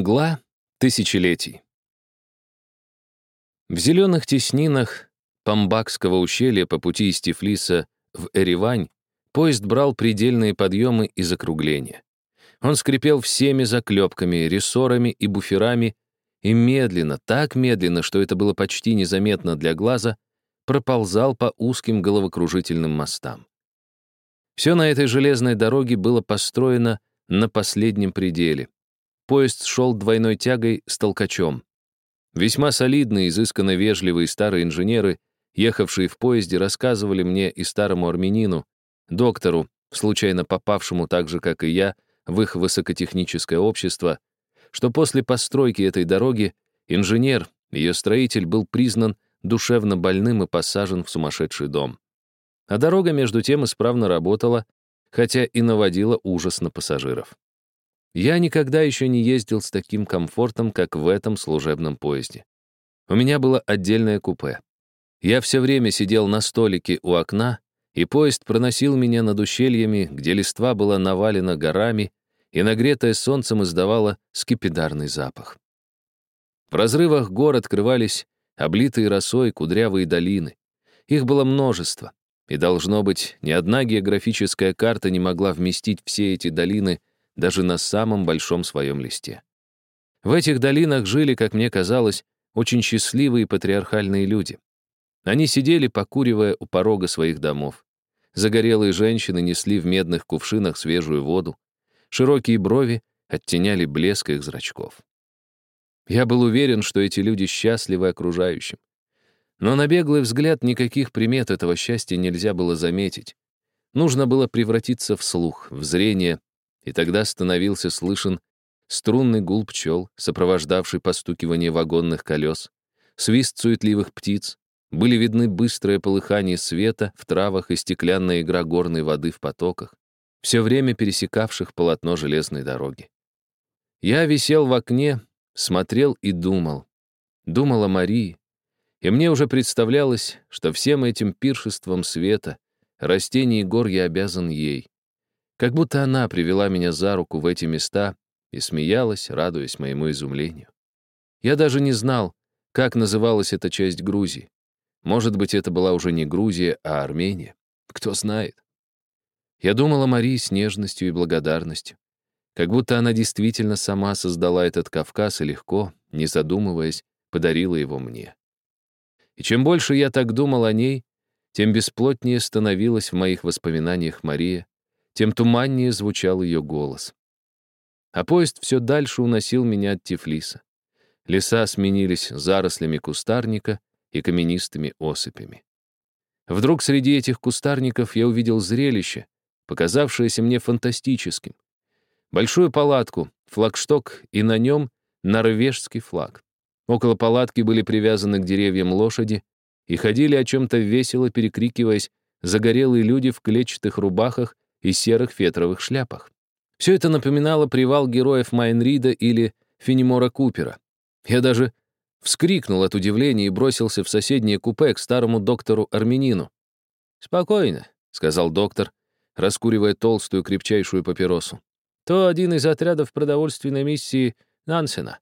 Мгла тысячелетий. В зеленых теснинах Памбакского ущелья по пути из Тифлиса в Эревань поезд брал предельные подъемы и закругления. Он скрипел всеми заклепками, рессорами и буферами и медленно, так медленно, что это было почти незаметно для глаза, проползал по узким головокружительным мостам. Все на этой железной дороге было построено на последнем пределе. Поезд шел двойной тягой с толкачом. Весьма солидные, изысканно вежливые старые инженеры, ехавшие в поезде, рассказывали мне и старому армянину, доктору, случайно попавшему так же, как и я, в их высокотехническое общество, что после постройки этой дороги инженер, ее строитель, был признан душевно больным и посажен в сумасшедший дом. А дорога, между тем, исправно работала, хотя и наводила ужас на пассажиров. Я никогда еще не ездил с таким комфортом, как в этом служебном поезде. У меня было отдельное купе. Я все время сидел на столике у окна, и поезд проносил меня над ущельями, где листва была навалена горами, и нагретая солнцем издавала скипидарный запах. В разрывах гор открывались облитые росой кудрявые долины. Их было множество, и, должно быть, ни одна географическая карта не могла вместить все эти долины даже на самом большом своем листе. В этих долинах жили, как мне казалось, очень счастливые патриархальные люди. Они сидели, покуривая у порога своих домов. Загорелые женщины несли в медных кувшинах свежую воду. Широкие брови оттеняли блеск их зрачков. Я был уверен, что эти люди счастливы окружающим. Но на беглый взгляд никаких примет этого счастья нельзя было заметить. Нужно было превратиться в слух, в зрение, и тогда становился слышен струнный гул пчел, сопровождавший постукивание вагонных колес, свист суетливых птиц, были видны быстрое полыхание света в травах и стеклянная игра горной воды в потоках все время пересекавших полотно железной дороги. Я висел в окне, смотрел и думал. Думал о Марии. И мне уже представлялось, что всем этим пиршеством света, растений и гор я обязан ей. Как будто она привела меня за руку в эти места и смеялась, радуясь моему изумлению. Я даже не знал, как называлась эта часть Грузии. Может быть, это была уже не Грузия, а Армения. Кто знает. Я думал о Марии с нежностью и благодарностью. Как будто она действительно сама создала этот Кавказ и легко, не задумываясь, подарила его мне. И чем больше я так думал о ней, тем бесплотнее становилась в моих воспоминаниях Мария, тем туманнее звучал ее голос. А поезд все дальше уносил меня от Тифлиса. Леса сменились зарослями кустарника и каменистыми осыпями. Вдруг среди этих кустарников я увидел зрелище, показавшееся мне фантастическим. Большую палатку, флагшток и на нем норвежский флаг. Около палатки были привязаны к деревьям лошади и ходили о чем-то весело перекрикиваясь загорелые люди в клетчатых рубахах и серых фетровых шляпах. Все это напоминало привал героев Майнрида или Фенемора Купера. Я даже вскрикнул от удивления и бросился в соседнее купе к старому доктору-армянину. «Спокойно», — сказал доктор, раскуривая толстую крепчайшую папиросу. То один из отрядов продовольственной миссии Нансена.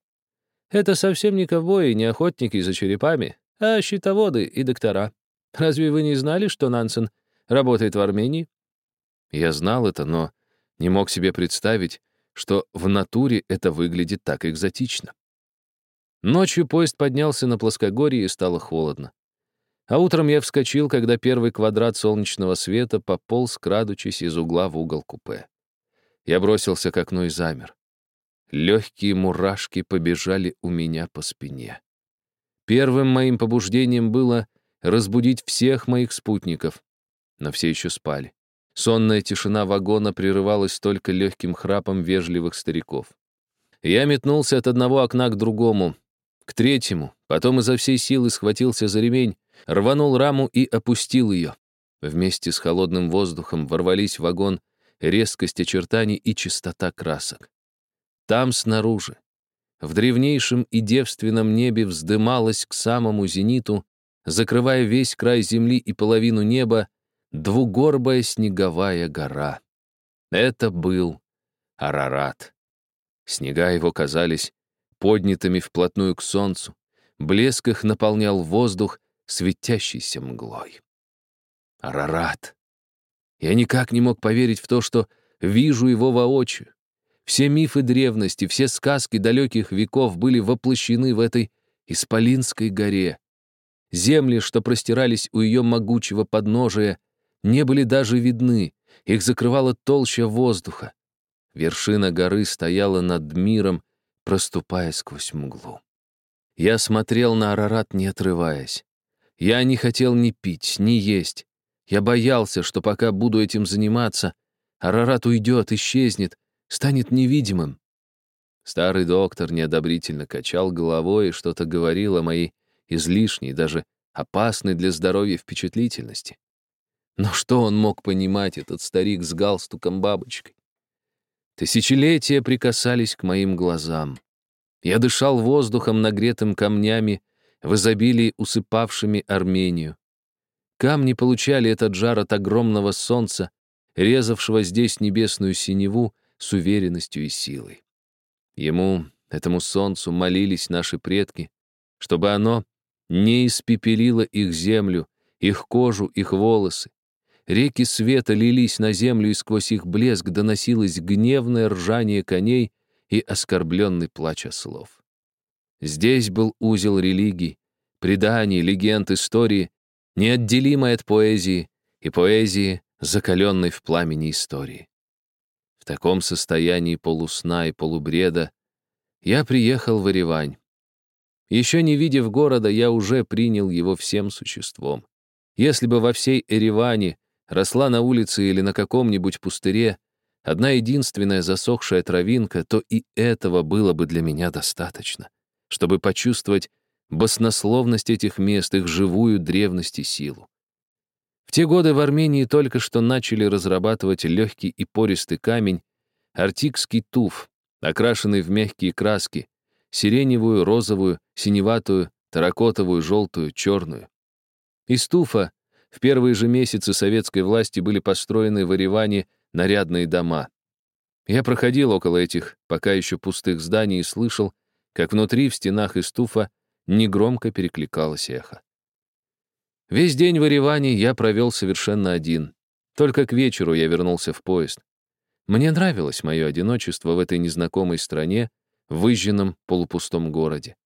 Это совсем не ковбои, не охотники за черепами, а щитоводы и доктора. Разве вы не знали, что Нансен работает в Армении? Я знал это, но не мог себе представить, что в натуре это выглядит так экзотично. Ночью поезд поднялся на плоскогорье и стало холодно. А утром я вскочил, когда первый квадрат солнечного света пополз, крадучись из угла в угол купе. Я бросился к окну и замер. Легкие мурашки побежали у меня по спине. Первым моим побуждением было разбудить всех моих спутников, но все еще спали. Сонная тишина вагона прерывалась только легким храпом вежливых стариков. Я метнулся от одного окна к другому, к третьему, потом изо всей силы схватился за ремень, рванул раму и опустил ее. Вместе с холодным воздухом ворвались в вагон резкость очертаний и чистота красок. Там снаружи, в древнейшем и девственном небе вздымалась к самому зениту, закрывая весь край земли и половину неба, двугорбая снеговая гора. Это был Арарат. Снега его казались поднятыми вплотную к солнцу. Блеск их наполнял воздух светящейся мглой. Арарат. Я никак не мог поверить в то, что вижу его воочию. Все мифы древности, все сказки далеких веков были воплощены в этой Исполинской горе. Земли, что простирались у ее могучего подножия, не были даже видны, их закрывала толща воздуха. Вершина горы стояла над миром, проступая сквозь мглу. Я смотрел на Арарат, не отрываясь. Я не хотел ни пить, ни есть. Я боялся, что пока буду этим заниматься, Арарат уйдет, исчезнет, станет невидимым. Старый доктор неодобрительно качал головой и что-то говорил о моей излишней, даже опасной для здоровья впечатлительности. Но что он мог понимать, этот старик с галстуком-бабочкой? Тысячелетия прикасались к моим глазам. Я дышал воздухом, нагретым камнями, в изобилии усыпавшими Армению. Камни получали этот жар от огромного солнца, резавшего здесь небесную синеву с уверенностью и силой. Ему, этому солнцу, молились наши предки, чтобы оно не испепелило их землю, их кожу, их волосы. Реки света лились на землю, и сквозь их блеск доносилось гневное ржание коней и оскорбленный плач ослов. Здесь был узел религий, преданий, легенд, истории, неотделимой от поэзии, и поэзии, закаленной в пламени истории. В таком состоянии полусна и полубреда я приехал в Еревань. Еще не видев города, я уже принял его всем существом. Если бы во всей Ереване росла на улице или на каком-нибудь пустыре одна единственная засохшая травинка, то и этого было бы для меня достаточно, чтобы почувствовать баснословность этих мест, их живую древность и силу. В те годы в Армении только что начали разрабатывать легкий и пористый камень, артикский туф, окрашенный в мягкие краски, сиреневую, розовую, синеватую, таракотовую, желтую, черную. Из туфа в первые же месяцы советской власти были построены в Ереване нарядные дома. Я проходил около этих пока еще пустых зданий и слышал, как внутри в стенах из туфа негромко перекликалось эхо. Весь день в Ереване я провел совершенно один. Только к вечеру я вернулся в поезд. Мне нравилось мое одиночество в этой незнакомой стране, выжженном полупустом городе.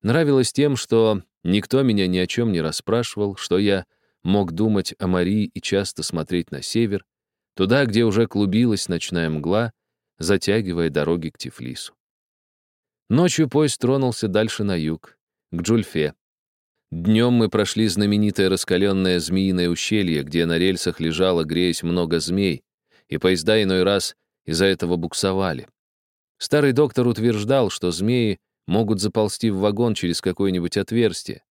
Нравилось тем, что никто меня ни о чем не расспрашивал, что я мог думать о Марии и часто смотреть на север, туда, где уже клубилась ночная мгла, затягивая дороги к Тифлису. Ночью поезд тронулся дальше на юг, к Джульфе. Днем мы прошли знаменитое раскаленное змеиное ущелье, где на рельсах лежало, греясь, много змей, и поезда иной раз из-за этого буксовали. Старый доктор утверждал, что змеи могут заползти в вагон через какое-нибудь отверстие.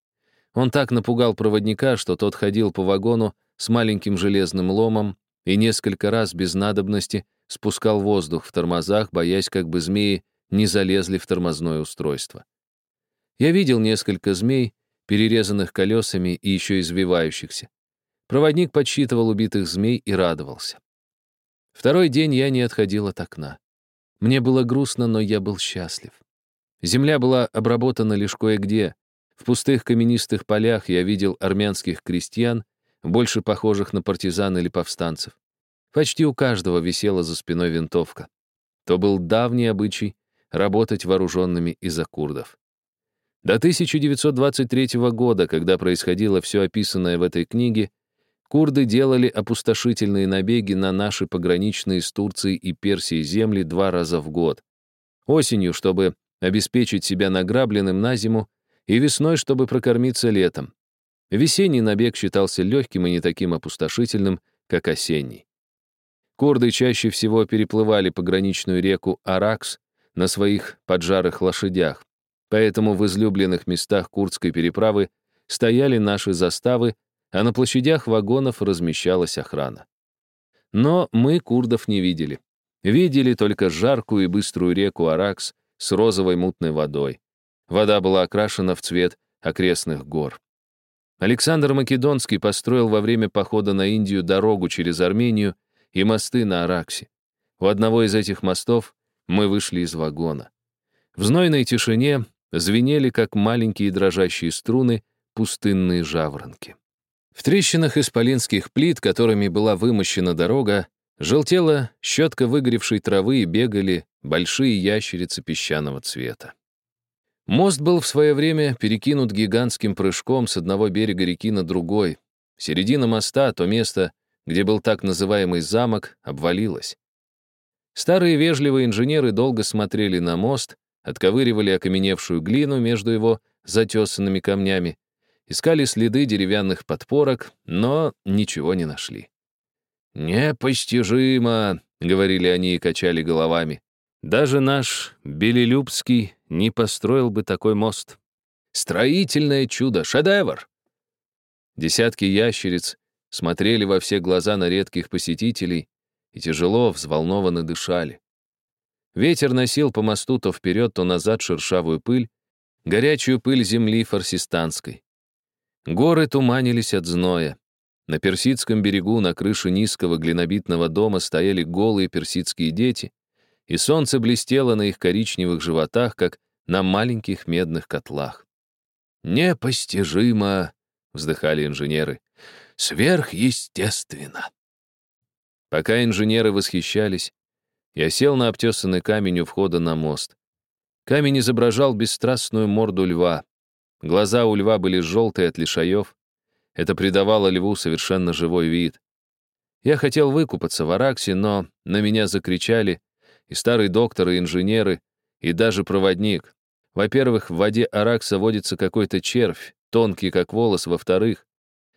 Он так напугал проводника, что тот ходил по вагону с маленьким железным ломом и несколько раз без надобности спускал воздух в тормозах, боясь, как бы змеи не залезли в тормозное устройство. Я видел несколько змей, перерезанных колесами и еще извивающихся. Проводник подсчитывал убитых змей и радовался. Второй день я не отходил от окна. Мне было грустно, но я был счастлив. Земля была обработана лишь кое-где. В пустых каменистых полях я видел армянских крестьян, больше похожих на партизан или повстанцев. Почти у каждого висела за спиной винтовка. То был давний обычай работать вооруженными из-за курдов. До 1923 года, когда происходило все описанное в этой книге, курды делали опустошительные набеги на наши пограничные с Турцией и Персией земли два раза в год. Осенью, чтобы обеспечить себя награбленным на зиму, и весной, чтобы прокормиться летом. Весенний набег считался легким и не таким опустошительным, как осенний. Курды чаще всего переплывали пограничную реку Аракс на своих поджарых лошадях, Поэтому в излюбленных местах Курдской переправы стояли наши заставы, а на площадях вагонов размещалась охрана. Но мы курдов не видели. Видели только жаркую и быструю реку Аракс с розовой мутной водой. Вода была окрашена в цвет окрестных гор. Александр Македонский построил во время похода на Индию дорогу через Армению и мосты на Араксе. У одного из этих мостов мы вышли из вагона. В знойной тишине звенели, как маленькие дрожащие струны, пустынные жаворонки. В трещинах исполинских плит, которыми была вымощена дорога, желтела щетка выгоревшей травы и бегали большие ящерицы песчаного цвета. Мост был в свое время перекинут гигантским прыжком с одного берега реки на другой. Середина моста, то место, где был так называемый замок, обвалилось. Старые вежливые инженеры долго смотрели на мост, отковыривали окаменевшую глину между его затесанными камнями, искали следы деревянных подпорок, но ничего не нашли. «Непостижимо», — говорили они и качали головами. «Даже наш Белелюбский не построил бы такой мост. Строительное чудо, шедевр!» Десятки ящериц смотрели во все глаза на редких посетителей и тяжело, взволнованно дышали. Ветер носил по мосту то вперед, то назад шершавую пыль, горячую пыль земли фарсистанской. Горы туманились от зноя. На персидском берегу на крыше низкого глинобитного дома стояли голые персидские дети, и солнце блестело на их коричневых животах, как на маленьких медных котлах. «Непостижимо!» — вздыхали инженеры. «Сверхъестественно!» Пока инженеры восхищались, я сел на обтесанный камень у входа на мост. Камень изображал бесстрастную морду льва. Глаза у льва были желтые от лишаев. Это придавало льву совершенно живой вид. Я хотел выкупаться в Араксе, но на меня закричали и старый доктор, и инженеры, и даже проводник. Во-первых, в воде Аракса водится какой-то червь, тонкий как волос, во-вторых,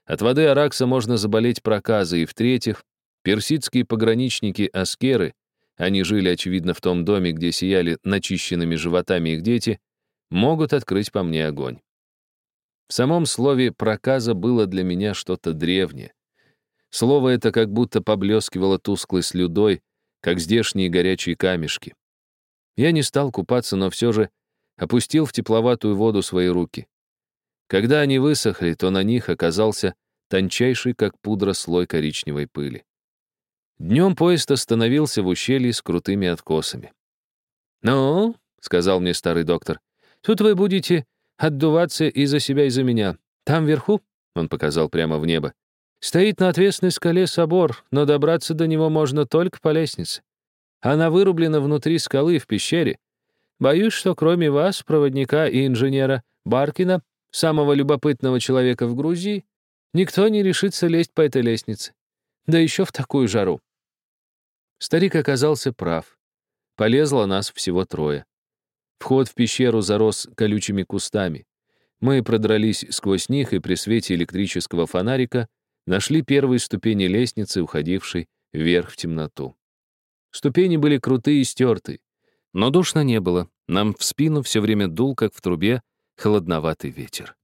от воды Аракса можно заболеть проказой, и в-третьих, персидские пограничники-аскеры они жили, очевидно, в том доме, где сияли начищенными животами их дети, могут открыть по мне огонь. В самом слове «проказа» было для меня что-то древнее. Слово это как будто поблескивало тусклой слюдой, как здешние горячие камешки. Я не стал купаться, но все же опустил в тепловатую воду свои руки. Когда они высохли, то на них оказался тончайший, как пудра, слой коричневой пыли. Днем поезд остановился в ущелье с крутыми откосами. «Ну, — сказал мне старый доктор, — тут вы будете отдуваться и за себя, и за меня. Там вверху, — он показал прямо в небо, — стоит на отвесной скале собор, но добраться до него можно только по лестнице. Она вырублена внутри скалы в пещере. Боюсь, что кроме вас, проводника и инженера Баркина, самого любопытного человека в Грузии, никто не решится лезть по этой лестнице. Да еще в такую жару. Старик оказался прав. Полезло нас всего трое. Вход в пещеру зарос колючими кустами. Мы продрались сквозь них и при свете электрического фонарика нашли первые ступени лестницы, уходившей вверх в темноту. Ступени были крутые и стертые, но душно не было. Нам в спину все время дул, как в трубе, холодноватый ветер.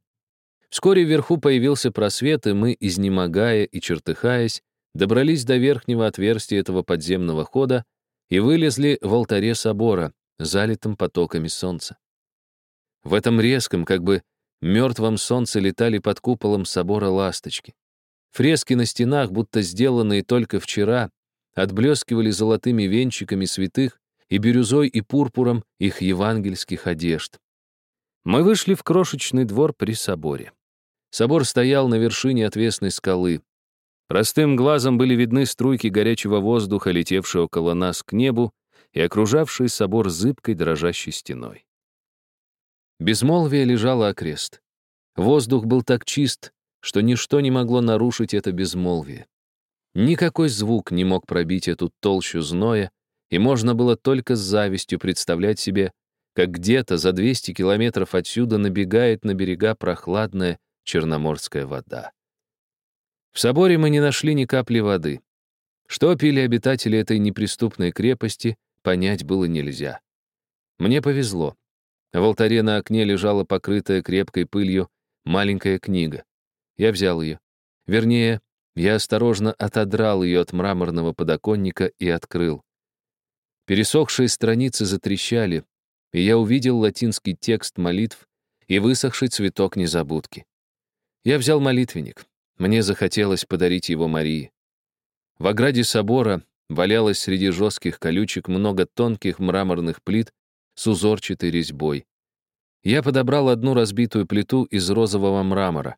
Вскоре вверху появился просвет, и мы, изнемогая и чертыхаясь, добрались до верхнего отверстия этого подземного хода и вылезли в алтаре собора, залитым потоками солнца. В этом резком, как бы мертвом солнце летали под куполом собора ласточки. Фрески на стенах, будто сделанные только вчера, отблескивали золотыми венчиками святых и бирюзой и пурпуром их евангельских одежд. Мы вышли в крошечный двор при соборе. Собор стоял на вершине отвесной скалы, Простым глазом были видны струйки горячего воздуха, летевшие около нас к небу и окружавшие собор зыбкой дрожащей стеной. Безмолвие лежало окрест. Воздух был так чист, что ничто не могло нарушить это безмолвие. Никакой звук не мог пробить эту толщу зноя, и можно было только с завистью представлять себе, как где-то за 200 километров отсюда набегает на берега прохладная черноморская вода. В соборе мы не нашли ни капли воды. Что пили обитатели этой неприступной крепости, понять было нельзя. Мне повезло. В алтаре на окне лежала покрытая крепкой пылью маленькая книга. Я взял ее. Вернее, я осторожно отодрал ее от мраморного подоконника и открыл. Пересохшие страницы затрещали, и я увидел латинский текст молитв и высохший цветок незабудки. Я взял молитвенник. Мне захотелось подарить его Марии. В ограде собора валялось среди жестких колючек много тонких мраморных плит с узорчатой резьбой. Я подобрал одну разбитую плиту из розового мрамора.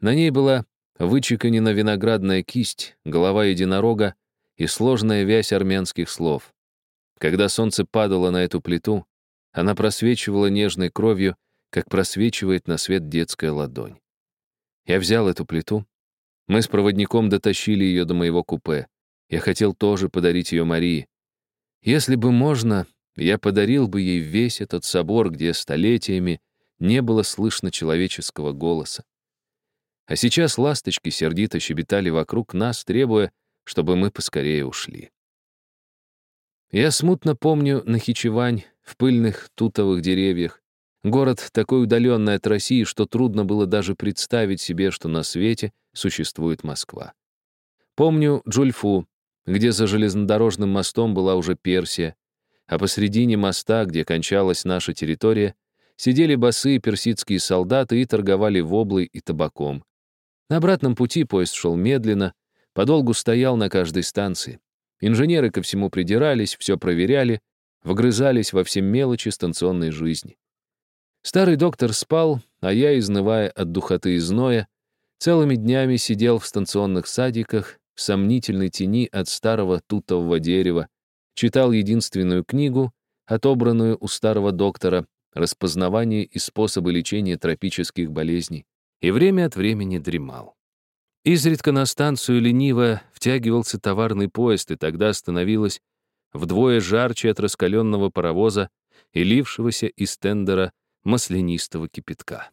На ней была вычеканена виноградная кисть, голова единорога и сложная вязь армянских слов. Когда солнце падало на эту плиту, она просвечивала нежной кровью, как просвечивает на свет детская ладонь. Я взял эту плиту. Мы с проводником дотащили ее до моего купе. Я хотел тоже подарить ее Марии. Если бы можно, я подарил бы ей весь этот собор, где столетиями не было слышно человеческого голоса. А сейчас ласточки сердито щебетали вокруг нас, требуя, чтобы мы поскорее ушли. Я смутно помню Нахичевань в пыльных тутовых деревьях. Город такой удаленный от России, что трудно было даже представить себе, что на свете существует Москва. Помню Джульфу, где за железнодорожным мостом была уже Персия, а посредине моста, где кончалась наша территория, сидели босые персидские солдаты и торговали воблой и табаком. На обратном пути поезд шел медленно, подолгу стоял на каждой станции. Инженеры ко всему придирались, все проверяли, вгрызались во все мелочи станционной жизни. Старый доктор спал, а я, изнывая от духоты и зноя, целыми днями сидел в станционных садиках в сомнительной тени от старого тутового дерева, читал единственную книгу, отобранную у старого доктора «Распознавание и способы лечения тропических болезней», и время от времени дремал. Изредка на станцию лениво втягивался товарный поезд, и тогда становилось вдвое жарче от раскаленного паровоза и лившегося из тендера маслянистого кипятка.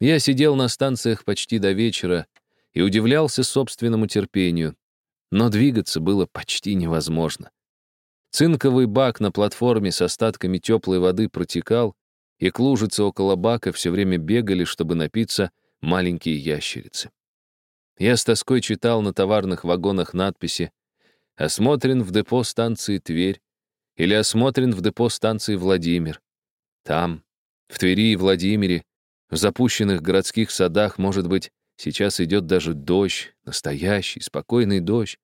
Я сидел на станциях почти до вечера и удивлялся собственному терпению, но двигаться было почти невозможно. Цинковый бак на платформе с остатками теплой воды протекал, и к лужице около бака все время бегали, чтобы напиться маленькие ящерицы. Я с тоской читал на товарных вагонах надписи «Осмотрен в депо станции Тверь» или «Осмотрен в депо станции Владимир». Там, в Твери и Владимире, в запущенных городских садах, может быть, сейчас идет даже дождь, настоящий, спокойный дождь,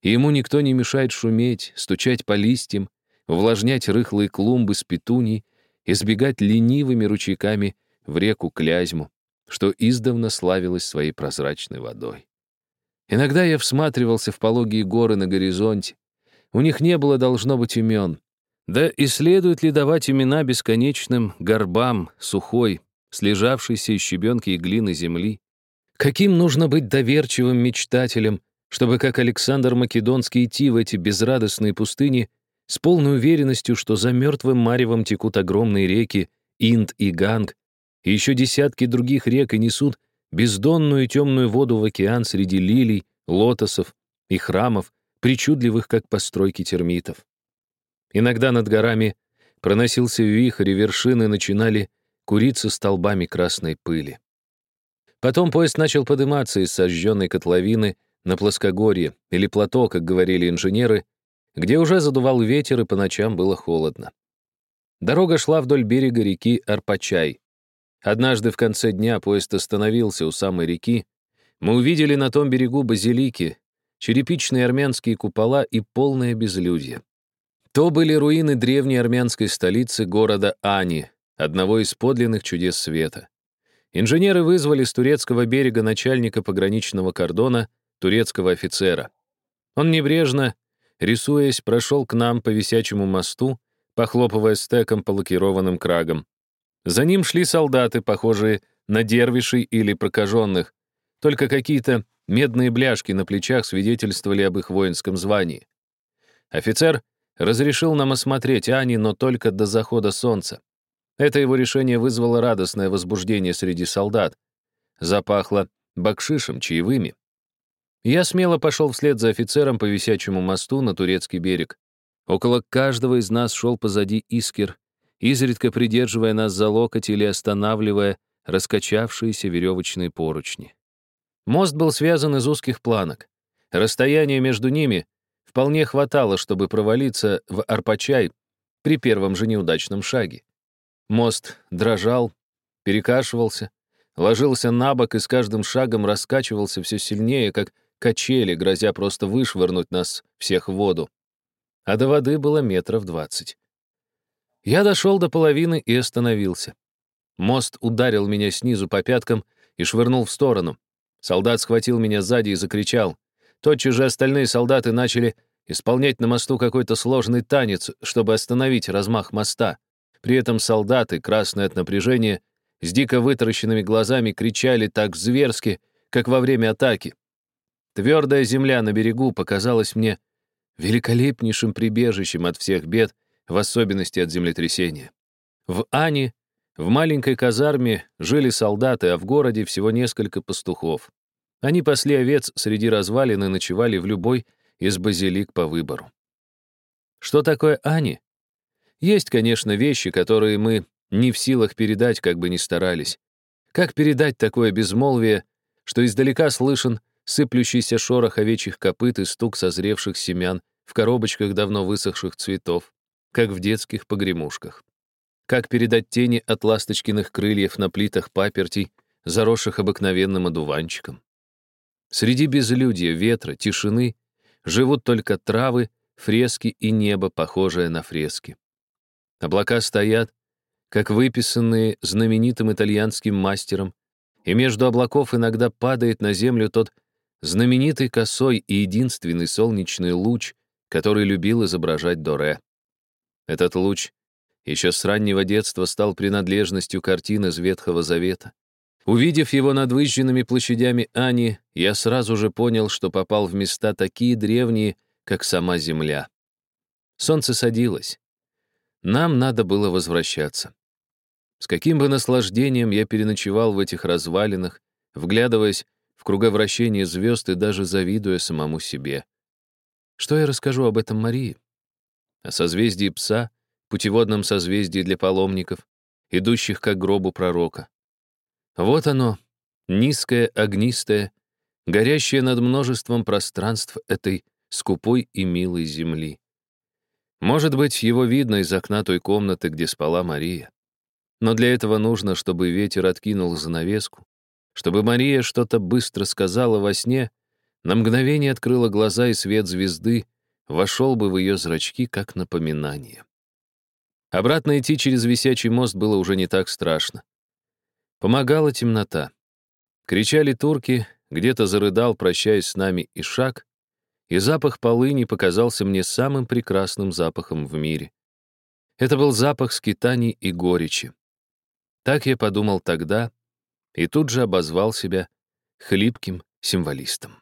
и ему никто не мешает шуметь, стучать по листьям, увлажнять рыхлые клумбы с петуний и сбегать ленивыми ручейками в реку Клязьму, что издавна славилась своей прозрачной водой. Иногда я всматривался в пологие горы на горизонте. У них не было, должно быть, имен. Да и следует ли давать имена бесконечным горбам, сухой, слежавшейся из щебенки и глины земли? Каким нужно быть доверчивым мечтателем, чтобы, как Александр Македонский, идти в эти безрадостные пустыни с полной уверенностью, что за мертвым маревом текут огромные реки Инд и Ганг, и еще десятки других рек и несут бездонную темную воду в океан среди лилий, лотосов и храмов, причудливых, как постройки термитов. Иногда над горами проносился вихрь, и вершины начинали куриться столбами красной пыли. Потом поезд начал подниматься из сожженной котловины на плоскогорье, или плато, как говорили инженеры, где уже задувал ветер, и по ночам было холодно. Дорога шла вдоль берега реки Арпачай, Однажды в конце дня поезд остановился у самой реки. Мы увидели на том берегу базилики, черепичные армянские купола и полное безлюдье. То были руины древней армянской столицы города Ани, одного из подлинных чудес света. Инженеры вызвали с турецкого берега начальника пограничного кордона, турецкого офицера. Он небрежно, рисуясь, прошел к нам по висячему мосту, похлопывая стеком по лакированным крагам. За ним шли солдаты, похожие на дервишей или прокаженных, только какие-то медные бляшки на плечах свидетельствовали об их воинском звании. Офицер разрешил нам осмотреть Ани, но только до захода солнца. Это его решение вызвало радостное возбуждение среди солдат. Запахло бакшишем, чаевыми. Я смело пошел вслед за офицером по висячему мосту на турецкий берег. Около каждого из нас шел позади Искер изредка придерживая нас за локоть или останавливая раскачавшиеся веревочные поручни. Мост был связан из узких планок. Расстояние между ними вполне хватало, чтобы провалиться в Арпачай при первом же неудачном шаге. Мост дрожал, перекашивался, ложился на бок и с каждым шагом раскачивался все сильнее, как качели, грозя просто вышвырнуть нас всех в воду. А до воды было метров двадцать. Я дошел до половины и остановился. Мост ударил меня снизу по пяткам и швырнул в сторону. Солдат схватил меня сзади и закричал. Тотчас же остальные солдаты начали исполнять на мосту какой-то сложный танец, чтобы остановить размах моста. При этом солдаты, красные от напряжения, с дико вытаращенными глазами кричали так зверски, как во время атаки. Твердая земля на берегу показалась мне великолепнейшим прибежищем от всех бед, в особенности от землетрясения. В Ани, в маленькой казарме, жили солдаты, а в городе всего несколько пастухов. Они пасли овец среди развалин и ночевали в любой из базилик по выбору. Что такое Ани? Есть, конечно, вещи, которые мы не в силах передать, как бы ни старались. Как передать такое безмолвие, что издалека слышен сыплющийся шорох овечьих копыт и стук созревших семян в коробочках давно высохших цветов, как в детских погремушках? Как передать тени от ласточкиных крыльев на плитах папертей, заросших обыкновенным одуванчиком? Среди безлюдья, ветра, тишины живут только травы, фрески и небо, похожее на фрески. Облака стоят, как выписанные знаменитым итальянским мастером, и между облаков иногда падает на землю тот знаменитый косой и единственный солнечный луч, который любил изображать Доре. Этот луч еще с раннего детства стал принадлежностью картин из Ветхого Завета. Увидев его над выжженными площадями Ани, я сразу же понял, что попал в места такие древние, как сама Земля. Солнце садилось. Нам надо было возвращаться. С каким бы наслаждением я переночевал в этих развалинах, вглядываясь в круговращение звезд и даже завидуя самому себе. Что я расскажу об этом Марии? О созвездии пса, путеводном созвездии для паломников, идущих к гробу пророка. Вот оно, низкое, огнистое, горящее над множеством пространств этой скупой и милой земли. Может быть, его видно из окна той комнаты, где спала Мария. Но для этого нужно, чтобы ветер откинул занавеску, чтобы Мария что-то быстро сказала во сне, на мгновение открыла глаза, и свет звезды вошел бы в ее зрачки, как напоминание. Обратно идти через висячий мост было уже не так страшно. Помогала темнота. Кричали турки, где-то зарыдал, прощаясь с нами, и шаг, и запах полыни показался мне самым прекрасным запахом в мире. Это был запах скитаний и горечи. Так я подумал тогда и тут же обозвал себя хлипким символистом.